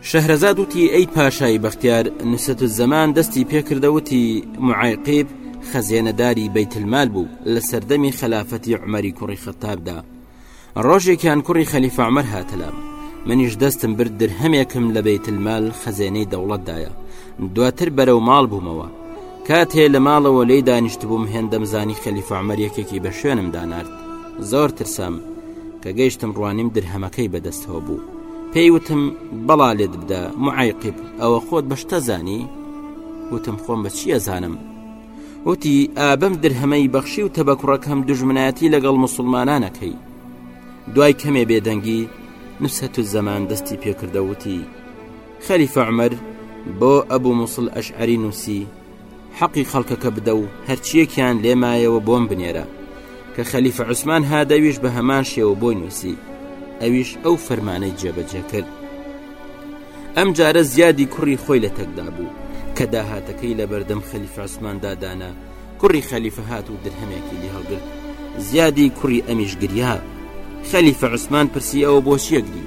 شەهرەزاد وتی، ئەی پاشای بەختیار، نوسرەتزەمان دەستی پێکردە وتی، معیقیب خەزێنەداری بەیتلمال بوو لە سەردەمی خەلافەتی عومەری کوڕی خەتابدا، ڕۆژێکیان کوڕی خەلیفە عومەر هاتە لام، منیش دەستم برد درهەمێکم لە بەیتلمال خەزێنەی دەوڵەتدایە، دواتر بەرەو ماڵ بوومەوە، کاتێ لە ماڵەوە لێی دانیشتبووم هێندەم زانی خەلیفە عومەر یەکێکی بە شوێنمدا نارد. زۆر ترسام کە گەیشتم ڕوانیم درهەمەکەی بەدەستەوە بوو پێی وتم بەڵا لێت بدە معایقیب ئەوە خۆت بەشتە زانی وتم خۆم بە چییە زانم وتی ئابم درهەمەی بەخشی و تەبەکڕەکەم دژمنایەتی لەگەڵ مسلمانانەکەی دوای کەمێ بێدەنگی نوسەت و زەمان دەستی پێکردەوتی خەلیفە عمر بۆ ئەبوو مووسڵ ئەشعری نووسی حەقی خەڵکەکە بدە و هەرچیەکیان لێ مایەوە بۆم بنێرە کە خەلیفە عوسمان هادەویش بە هەمان شێوە بۆی نووسی ئەویش ئەو فەرمانەی جێبەجێ کرد ئەم جارە زیادی کوڕی خۆی لە تەکدا بوو کە داهاتەکەی لە بەردەم خەلیفە عوسمان دادانا کوڕی خەلیفە هات و درهەمێکی لێ هەڵگرت زیادی کوڕی ئەمیش گریا خەلیفە عوسمان پرسی ئەوە بۆ چیەگری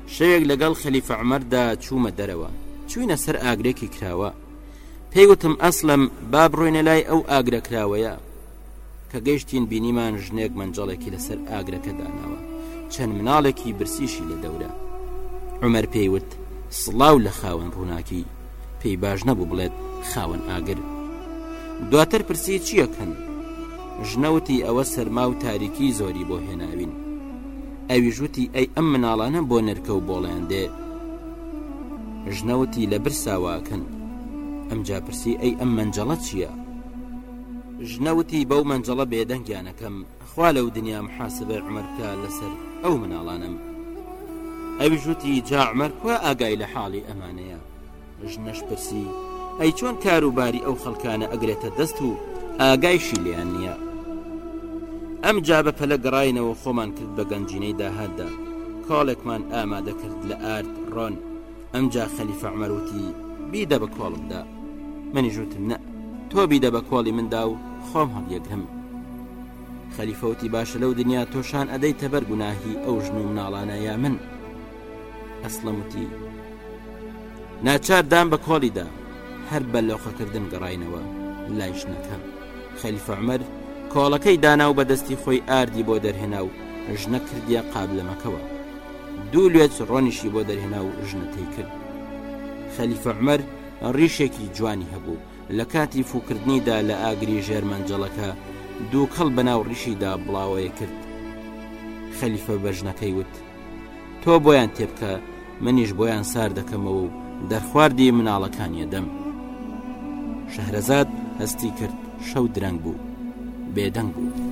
شەوێک لەگەڵ خەلیفە عومەردا چوومە دەرەوە، چووینە سەر ئاگرێکی کراوە. پێی وتم، ئەسلەم، با بڕۆینە لای ئەو ئاگرە کراوەیە. کە گەیشتین بینیمان ژنێک مەنجەڵێکی لەسەر ئاگرەکە داناوە، چەند مناڵێکی برسیشی لە دەورە. عومەر پێی وت، سڵاو لە خاوەن ڕووناکی. پێی باش نەبوو بڵێت خاوەن ئاگر. دواتر پرسی چییەکەن؟ ژنە وتی، ئەوە سەرما و تاریکی زۆری بۆ هێناوین. ئەویش وتی ئەی ئەم مناڵانە بۆ نرکە و بۆڵیان دێ ژنە وتی لە برسا واکەن ئەمجا پرسی ئەی ئەم مەنجەڵە چییە ژنە وتی بەو مەنجەڵە بێدەنگیانەکەم خوا لەو دنیام حاسبەی عمرکە لەسەر ئەو مناڵانم ئەویش وتی جا عمر کوا ئاگای لە حاڵی ئەمانەیە ژنەش پرسی، ئەی چۆن کار و باری ئەو خەڵکانە ئەگرێتە دەست و ئاگایشی لێیان نییە؟ ئەمجا بە پەلە گەڕاینەوە خۆمان کرد بە گەنجینەی داهاتدا، کۆڵێکمان ئامادە کرد لە ئارد ڕۆن، ئەمجا خەلیفە عومەر وتی، بیدە بە کۆڵمدا. منیش وتم، نە، تۆ بیدە بە کۆڵی مندا و خۆم هەڵیەگرم. خەلیفە وتی، باشە لەو دنیا تۆ شان ئەدەیتە بەر گوناهی ئەو ژن و مناڵانە یا من؟ ئەسلەم وتی، ناچار دام بە کۆڵیدا هەر بە لۆقەکردن گەڕینەوە لای ژنەکە خەلیفە عمەر کۆڵەکەی دانا و بەدەستی خۆی ئاردی بۆ دەرهێنا و ژنە کردیە قابلەمەکەوە دوو لێت ڕۆنیشی بۆ دەرهێنا و ژنەکەی کرد خەلیفە عمەر ڕیشێکی جوانی هەبوو لە کاتی فوکردنیدا لە ئاگری ژێرمەنجەڵەکە دوو کەڵ بەناو ڕیشیدا بڵاوەیە کرد خەلیفە بەژنەکەی وت تۆ بۆیان تێبکە منیش بۆیان سار دەکەمەوە و دەرخواردی مناڵەکانیە دەم شەهرەزاد هەستی کرد شەو درەنگ بوو بێدەنگ بوو.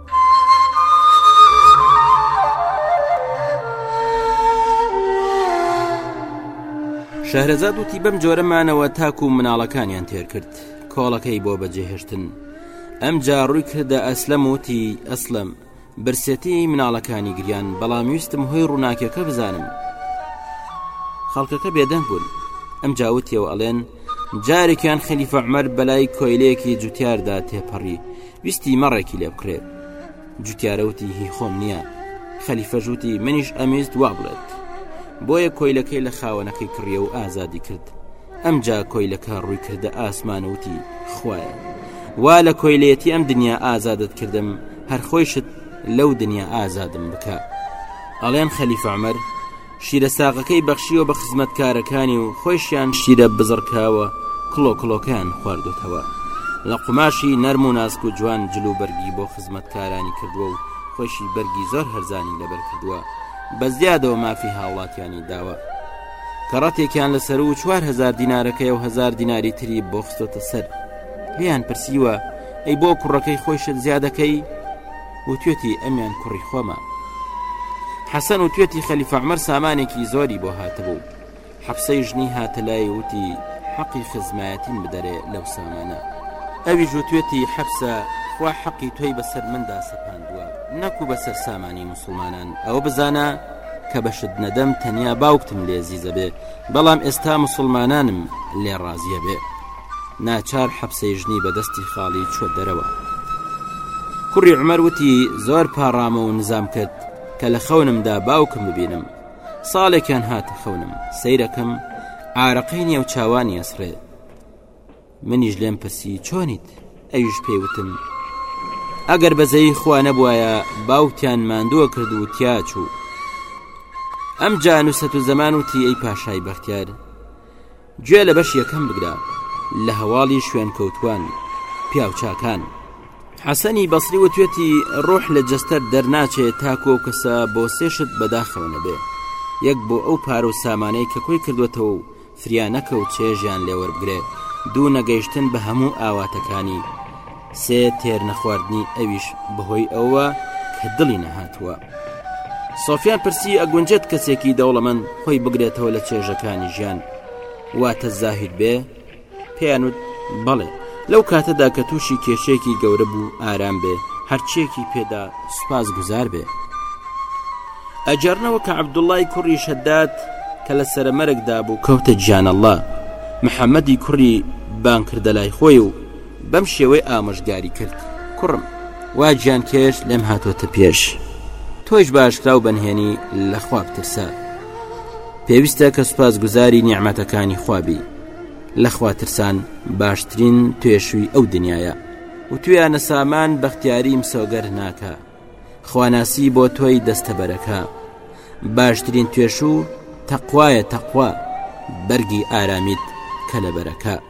شەهرەزاد وتی بەم جۆرە مانەوە تاکو و مناڵەکانیان تێرکرد کۆڵەکەی بۆ بەجێهێشتن ئەم جاڕووی کردە ئەسلەم وتی ئەسلم برسێتی مناڵەکانی گریان بەڵام ویستم هۆی ڕووناکەکە بزانم خەڵکەکە بێدەنگ بوون ئەم جاوتیەوە ئەڵێن جارێکیان خەلیفە عمەر بەلای کۆیلەیەکی جوتیاردا تێپەڕی ویستی مەڕێکی لێ بکرێت جوتیارەوتی هی خۆم نییە خەلیفەژوتی منیش ئەمیست وا بڵێت بۆیە کۆیلەکەی لە خاوەنەکەی کڕیە و ئازادی کرد ئەم جا کۆیلەکە ڕووی کردە ئاسمانەوتی خوایە وا لە کۆیلێتی ئەم دنیا ئازادت کردم هەرخۆیشت لەو دنیا ئازادم بکە ئەڵێن خەلیفە عمر شیرە ساغەکەی بەخشیوە بە خزمەتکارەکانی و خۆیشیان شیرە بزڕکاوە کڵۆ کڵۆکەیان خواردوتەوە لە قوماشی نەرم و ناسک و جوان جل و بەرگی بۆ خزمەتکارانی کردووە و خۆشی بەرگی زۆر هەرزانی لەبەر کردووە بە زیادەوە مافی هاوڵاتیانی داوە کەڕەتێکیان لە سەر و چوار هزار دینارەکەی و هزار دیناری تری بۆ خستۆتە سەر لیان پرسیوە ئەی بۆ کوڕەکەی خۆشت زیادەکەی وتوێتی ئەمیان کوڕی خۆمە حەسەن وتوێتی خەلیفەعمەر سامانێکی زۆری بۆ هاتبوو حەفسەی ژنی هاتە لای وتی حەقی خزمایەتیم بدەرێ لەو سامانە ئەوی ژوتوێتی حەفسە خوا حەقی تۆی بەسەر مندا سەپاندووە نەکو بەسەر سامانی مسلمانان ئەو بزانە کە بەشت نەدەم تەنیا باوکتم لێزیزە بێ بەڵام ئێستا مسلمانانم لێ ڕازیە بێ ناچار حەپسەی ژنی بە دەستی خاڵی چوە دەرەوە کوڕی عمر وتی زۆر پاڕامە و نزام کرد کە لە خەونمدا باوکم ببینم ساڵێکیان هاتە خەونم سیرەکەم ئارەقەی نێو چاوانی ئەسڕێ منیش لێم پرسی چۆنیت ئەویش پێیوتم ئەگەر بەزەی خوا نەبوایە باوکیان ماندووە کرد و تیا چوو ئەم جانوسەت و زەمان وتی ئەی پاشای بەختیار گوێ لە بەشی یەکەم بگرە لە هەواڵی شوێنکەوتووان، پیاوچاکان. حەسەنی بەسری وتوێتی ڕۆح لە جەستە دەرناچێت تاکو ئەو کەسە بۆ سێ شت بەداخەوە نەبێ، یەک بۆ ئەو پارە و سامانەی کە کۆی کردووەتەوە و فریا نەکەوت چێژیان لێ وەربگرێ، دوو نەگەیشتن بە هەموو ئاواتەکانی، سێ تێر نەخواردنی ئەویش بەهۆی ئەوە کە دڵی نەهاتووە سۆفیان پرسی ئەگونجێت کەسێکی دەوڵەمەند خۆی بگرێتەوە لە چێژەکانی ژیان واتە زاهید بێ پێیانوت بەڵێ لەو کاتەدا کە تووشی کێشێکی گەورە بوو ئارام بێ هەرچێکی پێدا سوپاس گوزار بێ ئەجارنەوە کە عبدوڵای کوڕی شەدات کە لە سەرمەرگدا بوو کەوتە گیانەله محەممەدی کوڕی بانکردە لای خۆی و بەم شێوەی ئامۆژگاری کرد، کوڕم! وا گیانکێش لێم هاتووەتە پێش، تۆیش بە ئاشکرا و بەنهێنی لە خوا بترسە. پێویستە کە سوپاسگوزاری نیعمەتەکانی خوا بی. لە خوا ترسان باشترین توێشووی ئەو دنیاە. و تویانە سامان بەختیاری مسۆگەر ناکە. خواناسی بۆ تۆی دەستەبەرەکە. باشترین توێشوو تەقوایە تەقوا بەرگی ئارامیت کەلەبەرەکە.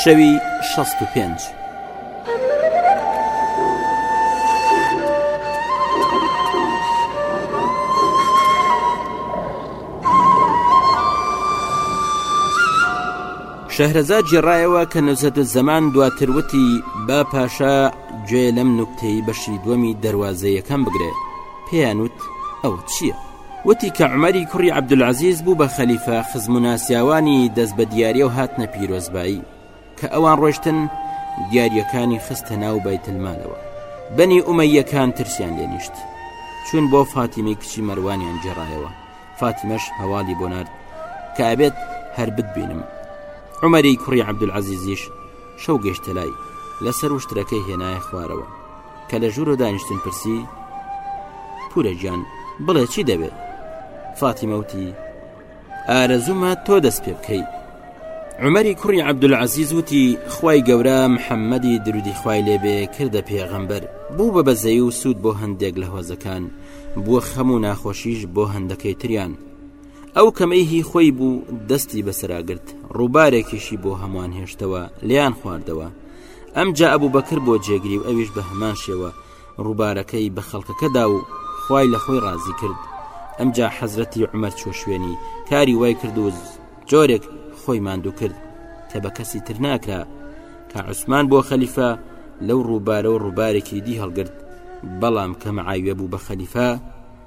شەوی شەست و پێنج. شەهرەزاد جێڕایەوە کە نەوزەد و زەمان دواتر وتی با پاشا گوێ لەم نوکتەی بەشی دووەمی دەواازەیەکەم بگرێت پێیان وت ئەو چییە؟ وتی کە عومەری کوڕی عەبدولعەزیز بوو بە خەلیفە خزم و ناسیاوانی دەست بە دیاریە و هاتنە پیرۆزبایی کە ئەوان ڕۆشتن دیاریەکانی خستە ناو بەیتلمالەوە بەنی ئومەیەکان ترسیان لێنیشت چون بۆ فاتیمەی کچی مەروانیان جێڕایەوە فاتیمەش هەواڵی بۆ نرد کە ئەبێت هەر بتبینم عمەری کوڕی عبدولعزیزیش شەو گەشتە لای لەسەر وشترەکەی هێنایە خوارەوە کە لە ژوورە دانیشتن پرسی پورە گیان بڵێ چی دەوێت فاتیمەوتی ئارەزوومە تۆ دەست پێ بکەیت عمەری کوڕی عبدولعزیز وتی خی گەورە محەممەدی درودی خی لێبێ کردە پێغەمبەر بوو بە بەزەی و سوود بۆ هەندێک لە هۆزەکان بووە خەم و ناخۆشیش بۆ هەندەکەی تریان ئەو کەمەی هی خۆی بوو دەستی بەسراگرت ڕووبارێکیشی بۆ هەمووان هێشتەوە لیان خواردەوە ئەمجا ئەبو بەکر بۆ جێگری و ئەویش بە هەمان شێوە ڕووبارەکەی بە خەڵکەکەدا و خوای لە خۆی ڕازی کرد ئەمجا حەزرەتی عمەر چۆ شوێنی کاری وای کرد و جۆرێک خۆی ماندوو کرد کە بە کەسی تر ناکرا کە عوسمان بۆ خەلیفە لەو ڕووبارە و ڕووبارێکی دی هەڵگرت بەڵام کە مەعاویە بوو بە خەلیفە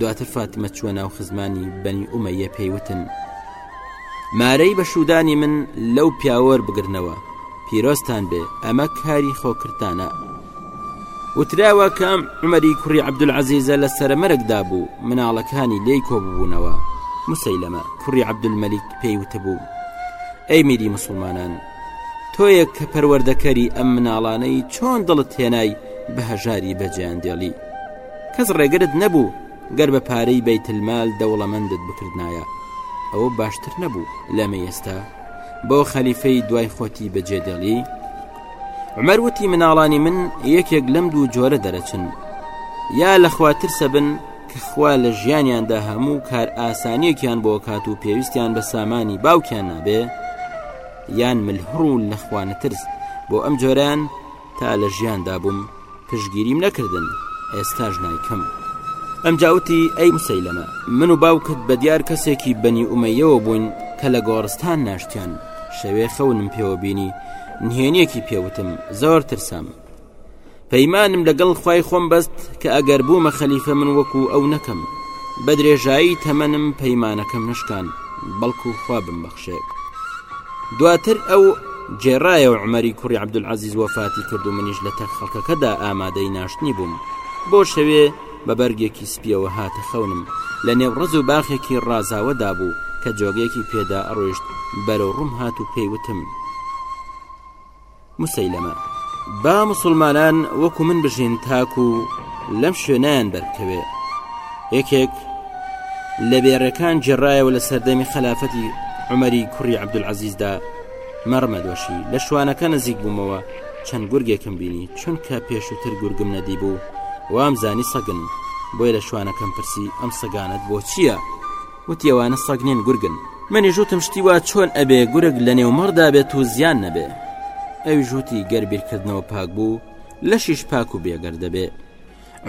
دواتر فاتمە چووە ناو خزمانی بەنی ئومەیە پێیوتن مارەی بە شودانی من لەو پیاوەر بگرنەوە پیرۆستان بێ ئەمە کاری خۆکردانە وتراوە کەم عمەری کوڕی عبدولعزیزە لە سەرمەرگدا بوو مناڵەکانی لێی کۆببوونەوە مسەیلەمە کوڕی عبدولمەلیک پێی وتبوو ئەی میری مسلمانان تۆیەک کە پەروەردەکەری ئەم مناڵانەی چۆن دڵت هێنای بە هەژاری بەجیان دێڵی کەس ڕێگرت نەبوو گەر بە پارەی بەیت المال دەوڵەمەندت بکردنایە ئەوە باشتر نەبوو لەمە ئێستا بۆ خەلیفەی دوای خۆتی بەجێدێڵی عمر وتی مناڵانی من یەکێک لەم دوو جۆرە دەرەچن یا لەخوا ترسە بن کە خوا لە ژیانیاندا هەموو کار ئاسانیەکیان بۆ کات و پێویستیان بە سامانی باوکیان نابێ یان ملهڕ و لەخوانە ترس بۆ ئەم جۆران تا لە ژیاندا بووم پشگیریم نەکردن ئێستاش نایکەم ئەمجا وتی ئەی مسەیلەمە من و باوکت بە دیار کەسێکی بەنی ئومەیەوە بووین کە لە گۆڕستان ناشتیان شەوێ خەونم پێوە بینی نهێنیەکی پێوتم زۆر ترسام پەیمانم لەگەڵ خی خۆم بەست کە ئەگەر بوومە خەلیفە من وەکو ئەو نەکەم بە درێژایی تەمەنم پەیمانەکەم نشکان بەڵکو خوا بم بەخ شێک دواتر ئەو گێڕایە و عمەری کوڕی عبدولعزیز وەفاتی کرد و منیش لە تەک خەڵکەکەدا ئامادەی ناشتنی بووم بۆ شەوێ بە بەرگێکی سپیەوە هاتە خەونم لە نێو ڕز و باخێکی ڕازاوەدا بوو کە جۆگەیەکی پێدا ئەڕۆیشت بەرەو ڕوم هات و پێیوتم موسەیلەمە، با موسڵمانان وەکو من بژین تاکو لەم شوێنیان دەربکەوێ یەکێک لە بێڕێکان جێڕایەوە لە سەردەمی خەلافەتی عمەری کوڕی عبدولعزیزدا مەڕمە دۆشی لە شوانەکە نزیک بوومەوە چەند گورگێکم بینی چونکە پێشووتر گورگم نەدی بوو وام زانی سەگن بۆی لە شوانەکەم پرسی ئەم سەگانت بۆ چییە؟ وتی ئەوانە سەگ نین گورگن منیش وتم شتی وا چۆن ئەبێ گورگ لە نێو مەڕدا بێت و زیان نەبێ ئەوی ژووتی گەر بیرکردنەوە پاک بوو لەشیش پاک و بێگەر دەبێ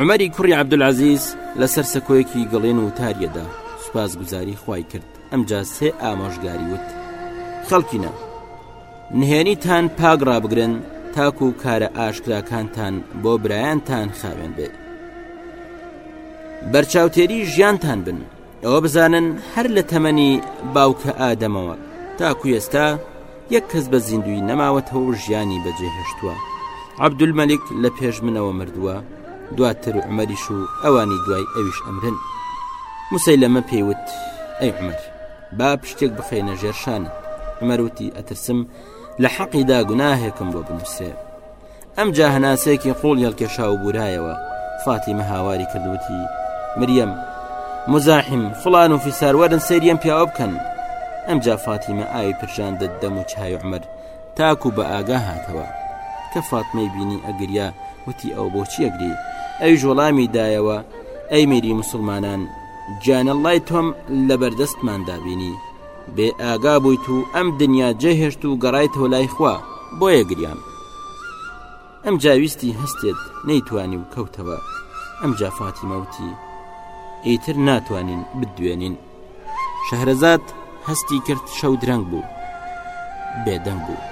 عمەری کوڕی عبدولعزیز لەسەر سەکۆیەکی گڵێن و تاریەدا سوپاس گوزاری خی کرد ئەمجا سێ ئامۆژگاری وت خەڵکینە نهێنیتان پاک ڕابگرن تاکو و کارە ئاشکراکانتان بۆ برایانتان خاوێن بێت بەرچاوتێری ژیانتان بن ئەوە بزانن هەر لە تەمەنی باوکە ئادەمەوە تاکو ئێستا یەک کەس بە زیندوی نەماوەتەوە ژیانی بەجێهێشتووە عبدول مەلیک لە پێش منەوە مردووە دواتر عمەریش و ئەوانی دوای ئەویش ئەمرن موسەی لەمە پێیوت ئەی عمەر با پشتێک بخەینە ژێرشانت عمەروتی ئەترسم لە حەقیدا گوناهێکم بۆ بنووسێ ئەمجا هەناسەیەکی قوڵی هەڵکێشا و بورایەوە فاتیمە هاواری کردوتی مریەم مزاحم فڵان و فیسار وەرن سەیریم پیاوە بکەن ئەمجا فاتیمە ئاوی پرژاندە دەم و چای عمر تاکو بە ئاگا هاتەوە کە فاتمەی بینی ئەگریا وتی ئەو بۆچی ئەگری ئەویش وەڵامی دایەوە ئەی میری مسلمانان گیانە لای تۆم لە بەردەستمان دابینی بێ ئاگا بوویت و ئەم دنیا جێهێشت و گەڕای تۆ لای خوا بۆیە گریان ئەم جاویستی هەستێت نەیتوانی و کەوتەوە ئەم جافاتی مەوتی ئیتر ناتوانین بدوێنین شەهرەزاد هەستی کرد شەو درەنگ بوو بێدەنگ بوو.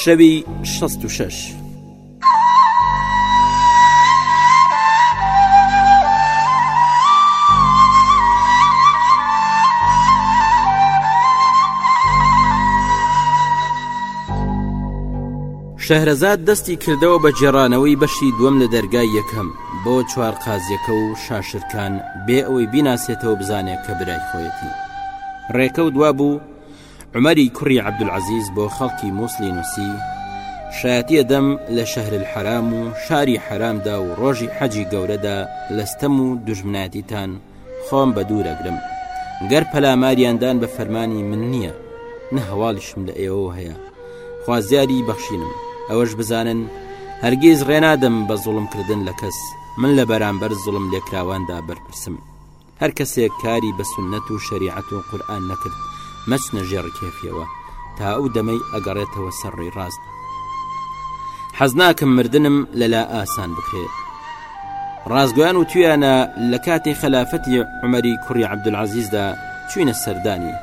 شەوی شەست و شەش. شەهرەزاد دەستی کردەوە بە جێڕانەوەی بەشی دووەم لە دەرگای یەکەم بۆ چوار قازیەکە و شاشرکان بێ ئەوەی بیناسێتەوە بزانێت کە برای خۆیەتی ڕێکە و دوا بوو عومەری کوڕی عەبدولعەزیز بۆ خەڵکی موسڵی نووسی شایەتیە دەم لە شەهرل حەرام و شاری حەرامدا و ڕۆژی حەجی گەورەدا لەستەم و دژمناتیتان خۆم بە دوورەگرم گەر پەلاماریاندان بە فەرمانی من نییە نە هەواڵیشم لە ئێوە هەیە خوازیاری بەخشینم ئەوەش بزانن هەرگیز ڕێنادەم بە زوڵمکردن لە کەس من لە بەرامبەر زوڵم لێکراواندا بەرپرسم هەر کەسێک کاری بە سوننەت و شەریعەت و قورئان نەکرد مەچنە ژێڕ کێفیەوە تا ئەو دەمەی ئەگەڕێتەوە سەر ڕێی ڕاست حەزناکم مردنم لەلا ئاسان بکرێت ڕازگویان و تویانە لە کاتی خەلافەتی عمەری کوڕی عبدولعزیزدا چوینە سەردانی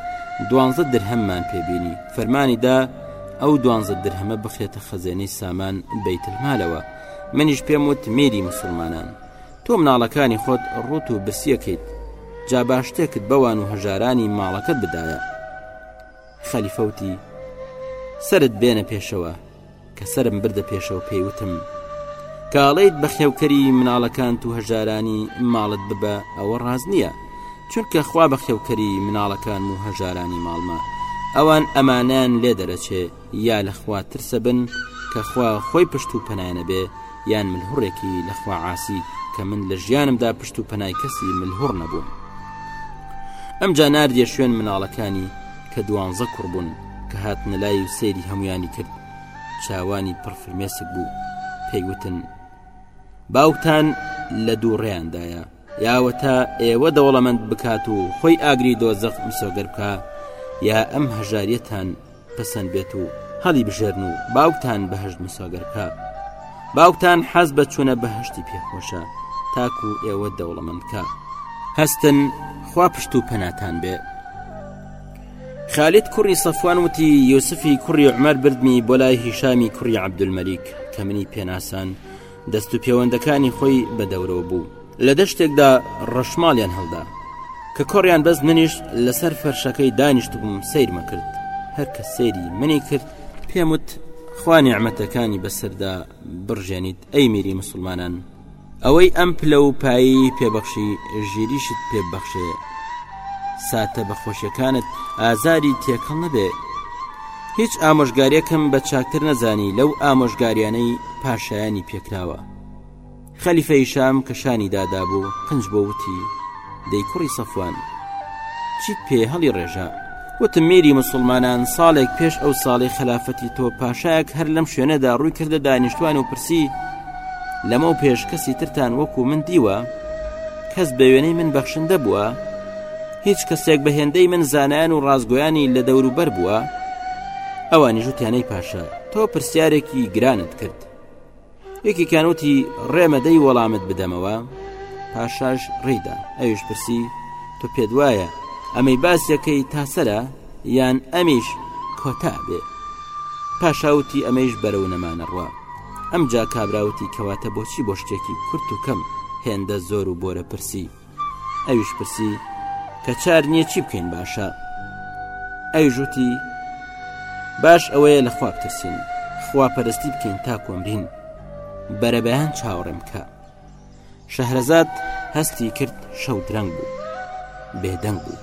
دوانزە درهەممان پێبینی فەرمانی دا ئەو دوانزە درهەمە بخرێتە خەزێنەی سامان بیتلمالەوە منیش پێم وت میری مسلمانان تۆ مناڵەکانی خۆت ڕوت و برسیەکەیت جا با شتێکت بەوان و هەژارانی ماڵەکەت بدایە خەلیفەوتی سرت بێنە پێشەوە کە سرم بردە پێشەوە پێیوتم کاڵیت بەخێوکەری مناڵەکانت و هەژارانی ماڵت ببە ئەوە ڕاز نییە چونکە خوا بەخێوکەری مناڵەکان و هەژارانی ماڵمە ئەوان ئەمانیان لێ دەرەچێ یا لە خوا ترسە بن کە خوا خۆی پشت و پەنایان نەبێ یان ملهوڕێکی لە خوا عاسی کە من لە ژیانمدا پشت و پەنای کەسی ملهوڕ نەبووم ئەمجا ناردیە شوێن مناڵەکانی کە دوانزە کوڕ بوون کە هاتنە لای و سەیری هەمویانی کرد چاوانی پڕفرمێسک بوو پێیوتن باوکتان لە دووڕێیاندایە یاوەتا ئێوە دەوڵەمەند بکات و خۆی ئاگری دۆزەق مسۆگەر بکە یا ئەم هەژاریەتان پەسەند بێت و هەڵی بژێرن و باوکتان بەهشت مسۆگەر بکە باوکتان حەز بە چوونە بەهشتی پێخۆشە تاکو ئێوە دەوڵەمەندکە هەستن خوا پشت و پەناتان بێ خالید کوڕی سەفوان وتی یوسفی کوڕی عمەر بردمی بۆ لای هیشامی کوڕی عبدولمەریک کە منی پێناسان دەست و پێوەندەکانی خۆی بە دەورەوە بوو لە دەشتێکدا ڕەشماڵیان هەڵدا کە کۆڕیان بەس منیش لەسەر فەرشەکەی دانیشت بووم سیرمە کرد هەر کە سێری منی کرد پێم وت خوانی ئەمەتەکانی بەسەردا بڕژێنیت ئەی میری مسلمانان ئەوەی ئەم پلە و پایی پێبەخشی ژیریشت پێبەخشێ ساتە بەخۆشیەکانت ئازاری تێکەڵ نەبێ هیچ ئامۆژگاریەکم بە چاکتر نەزانی لەو ئامۆژگاریانەی پاشایانی پێکراوە خەلیفەی شام کە شانی دادابوو قنج بۆ وتی دەی کوڕی سەفوان چیت پێ هەڵی ڕێژە وتم میری مسلمانان ساڵێک پێش ئەو ساڵی خلافەتی تۆ پاشایەک هەر لەم شوێنەدا ڕووی کردە دانیشتوان و پرسی لەمە و پێش کەسی ترتان وەکو من دیوە کەس بە وێنەی من بەخشندە بووە هیچ کەسێک بە هێندەی من زانایان و ڕازگویانی لە دەوروبەر بووە ئەوانی ژوتیانەی پاشا تۆ پرسیارێکی گرانت کرد یەکی کانوتی ڕێمەدەی وەڵامت بدەمەوە پاشاش ڕیدا ئەویش پرسی تو پێت وایە ئەمەی باسیەکەی تاسەرە یان ئەمیش کۆتا بێ پاشاوتی ئەمەیش بەرە و نەمانەڕوە ئەم جا کابراوتی کەواتە بۆچی بۆ شتێکی کورت و کەم هێندە زۆر و بۆرە پرسی ئەویش پرسی کە چار نییە چی بکەین باشە ئەویش وتی باش ئەوەیە لە خواب ترسین خوا پەرستی بکەین تا کۆمرین بەرەبەیان چاوەڕێم بکە شەهرەزاد هەستی کرد شەو درەنگ بوو بێدەنگ بوو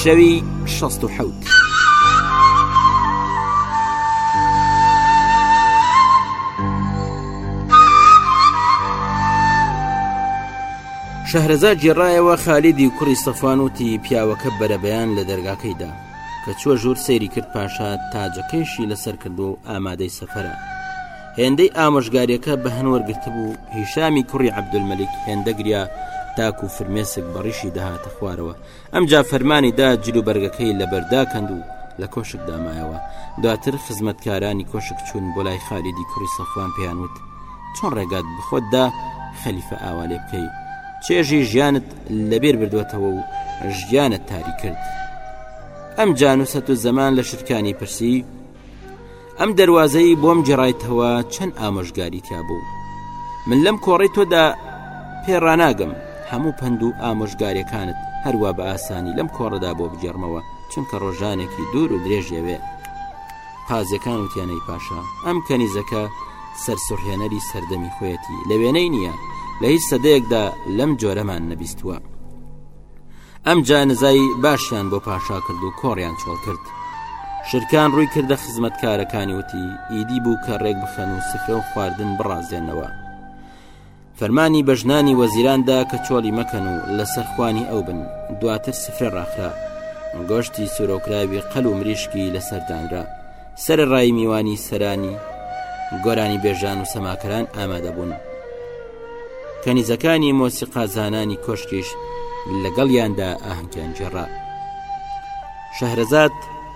شەوی شەست و حەوت. شەهرەزا جێڕایەوە خالیدی و کوڕی سەفان وتی پیاوەکە بەرەبەیان لە دەرگاکەیدا کە چوە ژوور سەیری کرد پاشا تاجەکەیشی لەسەر کرد و ئامادەی سەفرە هێندەی ئامۆژگاریەکە بە هەنوەرگرت بوو هیشامی کوڕی عبدولمەلیک هێندەگریا تاکو فرمێسک بەڕیشی دەهاتە خوارەوە ئەمجا فەرمانی دا جل و بەرگەکەی لەبەر داکەند و لە کۆشک دامایەوە دواتر خزمەتکارانی کۆشک چوون بۆ لای خالیدی کوڕی سەفوان پێیان وت چۆن ڕێگات بخۆتدا خەلیفە ئاوا لێ بکەی چێژی ژیانت لەبیر بردوێتەوە و ژیانت تاری کرد ئەم جانوسەت و زەمان لە شتکانی پرسی ئەم دەواازەیی بۆم جێڕایتەوە چەند ئامۆژگاری تیا بوو من لەم کۆڕی تۆدا پێڕناگەم هەموو پند و ئامۆژگارەکانت هەروە بە ئاسانی لەم کۆڕەدا بۆ بجێڕمەوە چونکە ڕۆژانێکی دوور و درێژەوێ قازیەکان وتیانەی پاشا ئەم کەنیزەکە سەرسوڕهێنەری سەردەمی خۆیەتی لە وێنەی نییە لە هیچ سەدەیەکدا لەم جۆرەمان نەبیستووە ئەمجا نزای باشیان بۆ پاشا کرد و کۆڕیان چۆڵ کرد شرکان ڕووی کردە خزمەتکارەکانی وتی ئیدی بوو کە ڕێک بخەن و سفرە و خواردن بڕازێنەوە فەرمانی بە ژنانی وەزیراندا کە چۆڵی مەکەن و لەسەر خوانی ئەو بن دواتر سفرە ڕاخرا گۆشتی سورۆکراوی قەل و مریشکی لەسەردانرا سەرەڕای میوانی سەرانی گۆرانی بێژان و سەماکەران ئامادەبوون کەنیزەکانی مۆسیقازانانی کۆشکیش لەگەڵیاندا ئاهنگیان جێڕا شەهرەزاد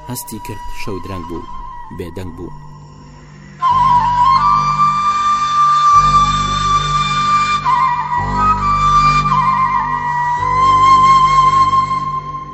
هەستی کرد شەو درەنگ بوو بێدەنگ بوو.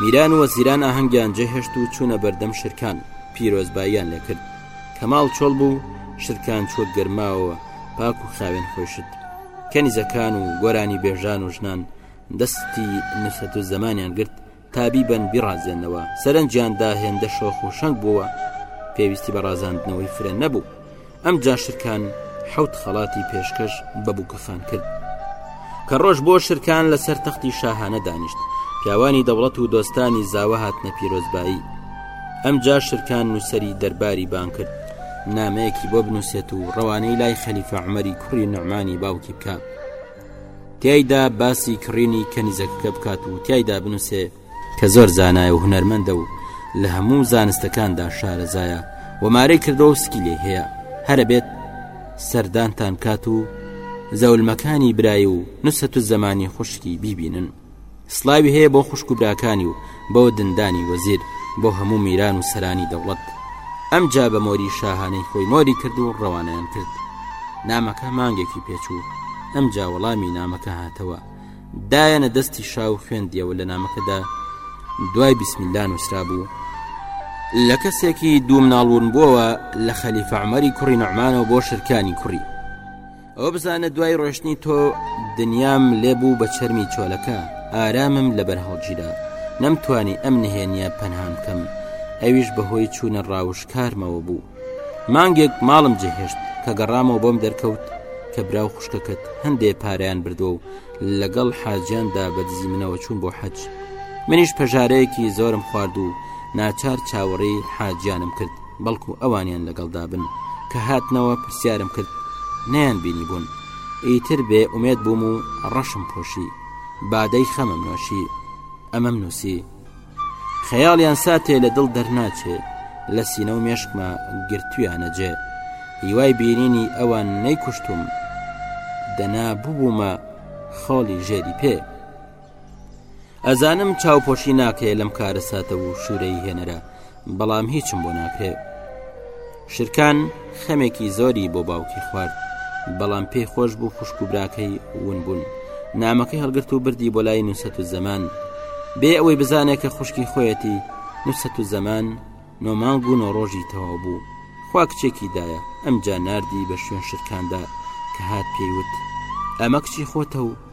میران و وەزیران ئاهەنگیان جێهێشت و چوونە بەردەم شرکان پیرۆزباییان لەکرد کەماڵ چۆڵ بوو شرکان چوە گەرماوەوە پاک و خاوێن خۆشت کەنیزەکان و گۆرانی بێژان و ژنان دەستی نوسەت و زەمانیان گرت تابیبەن بیڕازێنەوە سەرنجیاندا هێندە شۆخ و شەنگ بووە پێویستی بە ڕازاندنەوەی فرە نەبوو. ئەم جا شرکان حەوت خەڵاتی پێشکەش بە بووکەخان کرد کە ڕۆژ بۆ شرکان لەسەر تەختی شاهانە دانیشت پیاوانی دەوڵەت و دۆستانی زاوە هاتنە پیرۆزبایی ئەم جا شرکان نووسری دەرباری بان کرد نامەیەکی بۆ بنووسێت و ڕەوانەی لای خەلیفە عمەری کوڕی نەعمانی باوکی بکە تایدا باسی کڕینی کەنیزەکەکە بکات و تایدا بنووسێ کە زۆر زانایە و هونەرمەندە و لە هەموو زانستەکاندا شارەزایە و مارەی کردەوە سکی لێ هەیە هەرە بێت سەردانتان کات و زەولمەکانی برای و نوسەت و زمانی خوشکی بیبینن سلاوی هەیە بۆ خوشک و براکانی و بۆ دندانی وەزیر بۆ هەموو میران و سەرانی دەوڵەت ئەم جا بە مۆری شاهانەی خۆی مۆری کرد و ڕەوانیان کرد نامەکە مانگێکی پێچوو ئەم جاوەڵامی نامەکە هاتەوە دایەنە دەستی شاو خوێندیەوە لە نامەکەدا دوای بسمیلا نووسرا بوو لە کەسێکی دوو مناڵون بووەوە لە خەلیفە عمەری کوڕی نەعمانەوە بۆ شرکانی کوڕی ئەوە بزانە دوای ڕۆشتنی تۆ دنیام لێبوو بە چەرمی چۆلەکە ئارامم لە بەرهەڵگیرا نەمتوانی ئەم نهێنیە پەنهان بکەم ئەویش بەهۆی چوونە ڕاوشکارمەوە بوو مانگێک ماڵم جێهێشت کە گەڕامەوە بۆم دەرکەوت کە براو خوشکەکەت هەندێ پاریان بردووە و لەگەڵ حاجیاندا بە دزی منەوە چوون بۆ حەج منیش پەژارەیەکی زۆرم خوارد و ناچار چاوەڕێی حاجیانم کرد بەڵکو ئەوانیان لەگەڵدا بن کە هاتنەوە پرسیارم کرد نیان بینی بوون ئیتر بێ ئومێد بووم و ڕەشم پۆشی بادەی خەمم نۆشی ئەمەم نووسی خەیاڵیان ساتێ لە دڵ دەرناچێ لە سینە و مێشکمە گرتویانە جێ هیوای بینینی ئەوان نەیکوشتم دەنا ببوومە خاڵی ژێری پێ ئەزانم چاوپۆشی ناکەێ لەم کارە ساتە و شوورەی هێنەرە بەڵام هیچم بۆ ناکرێت شرکان خەمێکی زۆری بۆ باوکی خوارد بەڵام پێی خۆش بوو خوشک و براکەی ون بوون نامەکەی هەڵگرت و بردی بۆ لای نووسەت و زەمان بێ ئەوەی بزانێت کە خوشکی خۆیەتی نووسەت و زەمان نۆمانگ و نۆڕۆژی تەواو بوو خوا کچێکی دایە ئەمجا نردی بە شوێن شرکاندا کە هات پێیوت ئەمە کچی خۆتە و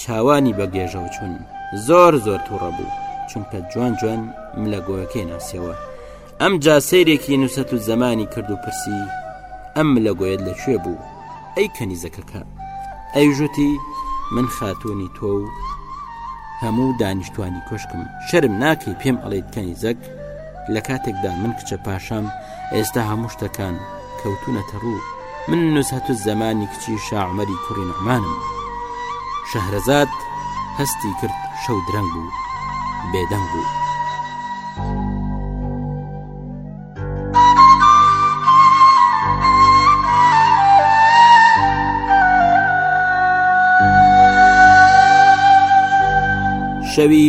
چاوانی بە گێژەوە چوون زۆر زۆر تووڕە بوو چونکە جوان جوان ملە گۆیەکەی ناسیەوە ئەم جا سیرێکی نووسەت و زمانی کرد و پرسی ئەم ملە گۆیت لەکوێ بوو ئەی کەنیزەکەکە ئەی ژوتی من خاتونی تۆ و هەموو دانیشتوانی کۆشکم شەرم ناکەی پێم ئەڵێیت کەنیزەک لە کاتێکدا من کچە پاشام ئێستا هەموو شتەکان کەوتونەتە ڕوو من نوزهت و زمانی کچی شاعمەری کوڕی نەمانم شەهرەزاد هەستی کرد شەو درەنگ بوو بێدەنگ بوو. شەوی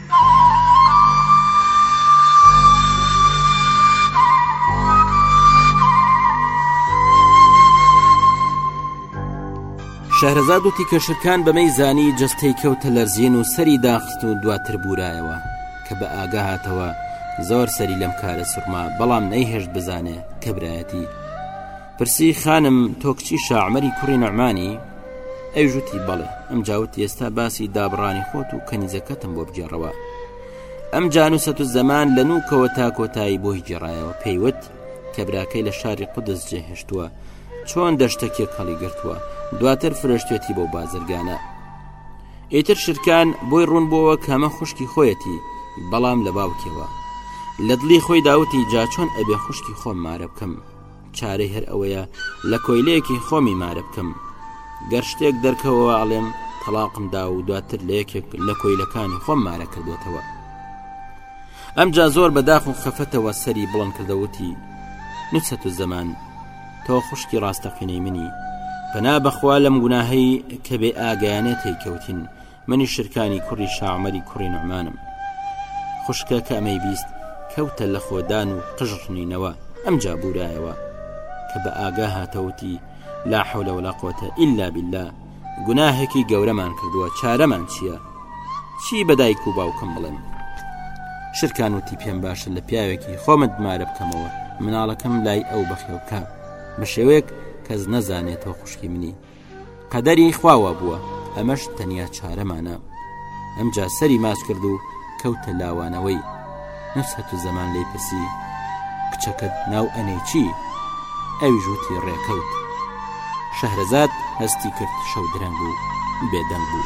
شەهرەزاد وتی کە شەکان بەمەی زانی جستەی کەوتە لەرزین و سەری داخست و دواتر بورایەوە کە بە ئاگا هاتەوە زۆر سەری لەم کارە سوورما بەڵام نەیهێشت بزانێ کە برایەتی پرسی خانم تۆ کچی شاعمەری کوڕی نەعمانی ئەویش وتی بەڵێ ئەم جاوت ئێستا باسی دابڕانی خۆت و کەنیزەکەتم بۆ بگێڕەوە ئەم جانوسەت و زەمان لە نوکەوە تا کۆتایی بۆی گێڕایەوە پێیوت کە براکەی لە شاری قودس جێهێشتووە چۆن دەشتەکێ کەڵی گرتووە دواتر فرشتێتی بۆ بازرگانە ئیتر شرکان بۆی ڕوون بۆەوە کەمە خوشکی خۆیەتی بەڵام لە باوکێەوە لە دڵی خۆی داوتی جا چۆن ئەبێ خوشکی خۆم مارە بکەم چارەی هەر ئەوەیە لە کۆیلەیەکی خۆمی مارە بکەم گەر شتێک دەرکەوەوە ئەڵێم تەلاقم دا و دواتر لە یەکێک لە کۆیلەکانی خۆم مارە کردوێتەوە ئەمجا زۆر بەداخ و خەفەتەوە سەری بڵند کردەوتی نوچەت و زەمان تۆ خوشکی ڕاستەقینەی منی پنا بەخوا لەم گوناهەی کە بێ ئاگایانێتی کەوتین منیش شرکانی کوڕی شاعمەری کوڕی نعمانم خوشکە کە ئەمەی بیست کەوتە لە خۆدان و قژڕنینەوە ئەم جابورایەوە کە بە ئاگا هاتەوتی لا حولە ولا قوتە ئللا بلا گوناهێکی گەورەمان کردووە چارەمان چییە چی بەدایک و باوکم بڵێم شرکان وتی پێم باشە لە پیاوێکی خۆمت مارە بکەمەوە مناڵەکەم لای ئەو بەخێوکە بە شێوەیەک کەس نەزانێتەوە خوشکی منی قەدەری خواوە بووە ئەمەش تەنیا چارەمانە ئەمجا سەری ماچ کرد و کەوتە لاوانەوەی نەسەت و زەمان لی پرسی کچەکەت ناو ئەنێکی ئەوی ژووتی ڕێکەوت شەهرەزاد هەستی کرد شەو درەنگ و بێدەنگ بوو.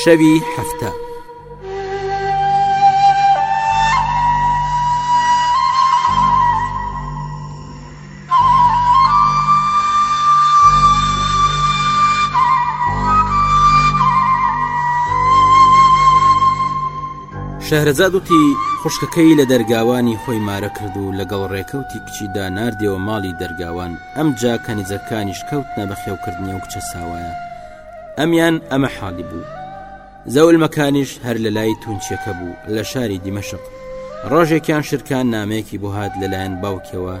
شەوی هەفتە. شەهرەزاد وتی خوشکەکەی لە دەرگاوانی خۆی مارە کرد و لەگەڵ ڕێکەوتی کچیدا نردەوە ماڵی دەرگاوان ئەم جا کەنیزەکانیش کەوتنە بەخێوکردنی و کچە ساوایە ئەمیان ئەمە حالی بوو زەول مەکانیش هەر لە لای تونچەکە بوو لە شاری دیمەشق ڕۆژێکیان شرکان نامەیەکی بۆ هاات لەلایەن باوکەوە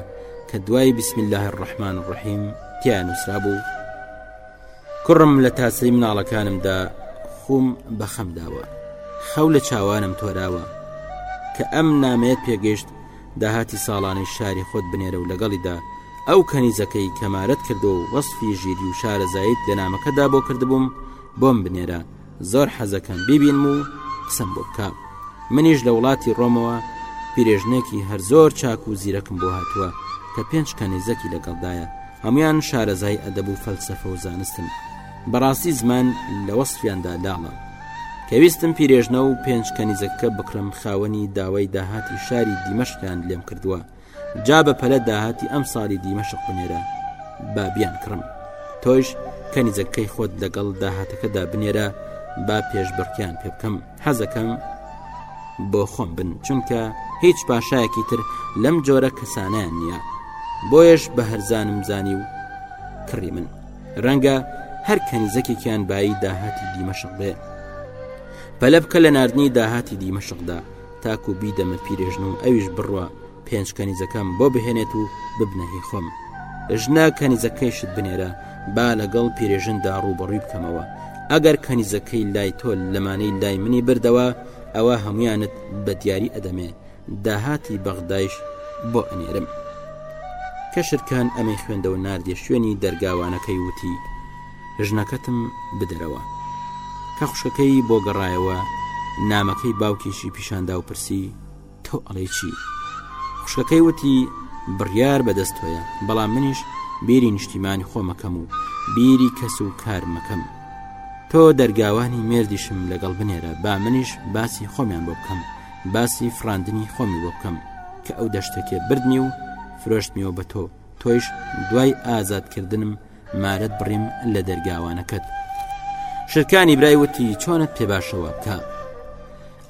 کە دوای بسم الله الرحمن الرحیم تیان نووسرا بوو کوڕم لە تاسەی مناڵەکانمدا خۆم بەخەم داوە خەو لە چاوانم تۆراوە کە ئەم نامەیە پێگەشت داهاتی ساڵانەی شاری خۆت بنێرە و لەگەڵیدا ئەو کەنیزەکەی کەمارەت کردو و وەسفی ژیری و شارەزایت لە نامەکەدا بۆ کردبووم بۆم بنێرە زۆر حەزەکەم بیبینم و قسەم بۆ بکە منیش لە وڵاتی ڕۆمەوە پیرێژنێکی هەر زۆر چاک و زیرەکم بۆ هاتووە کە پێنج کەنیزەکی لەگەڵدایە هەموان شارەزای ئەدەب و فەلسەفە و زانستن بەڕاستی زمان لە وەسفیاندا لاڵە کە ویستم پیرێژنە و پێنج کەنیزەکە بکڕم خاوەنی داوای داهاتی شاری دیمەشکیان لێم کردووە جا بە پەلە داهاتی ئەم ساڵی دیمەشق بنێرە بابیان کڕم تۆش کەنیزەکەی خۆت لەگەڵ داهاتەکەدا بنێرە با پێش بڕکیان پێ بکەم حەزەکەم بۆ خۆم بن چونکە هیچ پاشایەکی تر لەم جۆرە کەسانیان نییە بۆیش بە هەرزانم زانی و کڕی من ڕەنگە هەر کەنیزەکێکیان بایی داهاتی دیمەشق بێ پەلە بکە لە نردنی داهاتی دیمەشقدا تاکو بیدەمە پیرێژن و ئەویش بڕە پێنج کەنیزەکەم بۆ بهێنێت و ببنەهی خۆم ژنە کەنیزەکەیشت بنێرە با لەگەڵ پیرێژندا ڕوبەڕوی بکەمەوە ئەگەر کەنیزەکەی لای تۆل لەمانەی لای منی بردەوە ئەوە هەمویانت بە دیاری ئەدەمێ داهاتی بەغدایش بۆ ئەنێرم کەشرکان ئەمەی خوێندەوە ناردێ شوێنی دەرگاوانەکەی وتی ژنەکەتم بدەرەوە کە خوشکەکەی بۆ گەڕایەوە نامەکەی باوکیشی پیشاندا و پرسی تۆ ئەڵێ چی خوشکەکەی وتی بڕیار بەدەست تۆیە بەڵام منیش بیری نیشتیمانی خۆمەکەم و بیری کەس و کارمەکەم تۆ دەرگاوانی مێردیشم لەگەڵ بنێرە با منیش باسی خۆمیان بۆ بکەم باسی فڕاندنی خۆمی بۆ بکەم کە ئەو دەشتەکێ بردمی و فرۆشتمیەوە بە تۆ تۆیش دوای ئازادکردنم مارەت بڕیم لە دەرگاوانەکەت شرکانی برای وتی چۆنت پێ باشەوە بکە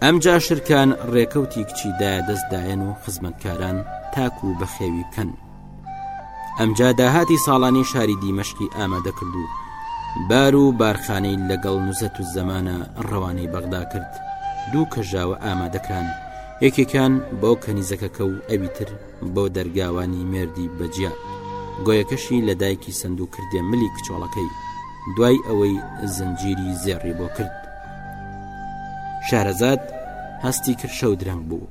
ئەمجا شرکان ڕێکەوتی کچی دایە دەستدایەن و خزمەتکاران تاکو بەخێوی بکەن ئەمجا داهاتی ساڵانی شاری دیمەشقی ئامادەکرد و بار و بارخانەی لەگەڵ نوزەت و زەمانە ڕەوانەی بەغدا کرد دوو کەژاوە ئامادەکران یەکێکان بۆ کەنیزەکەکە و ئەوی تر بۆ دەرگاوانی مێردی بەجیا گۆیەکەشی لە دایکی سند و کردێ ملی کچۆڵەکەی دوای ئەوەی زنجیری زێڕی بۆ کرد شارەزاد هەستی کرشە و درەنگ بوو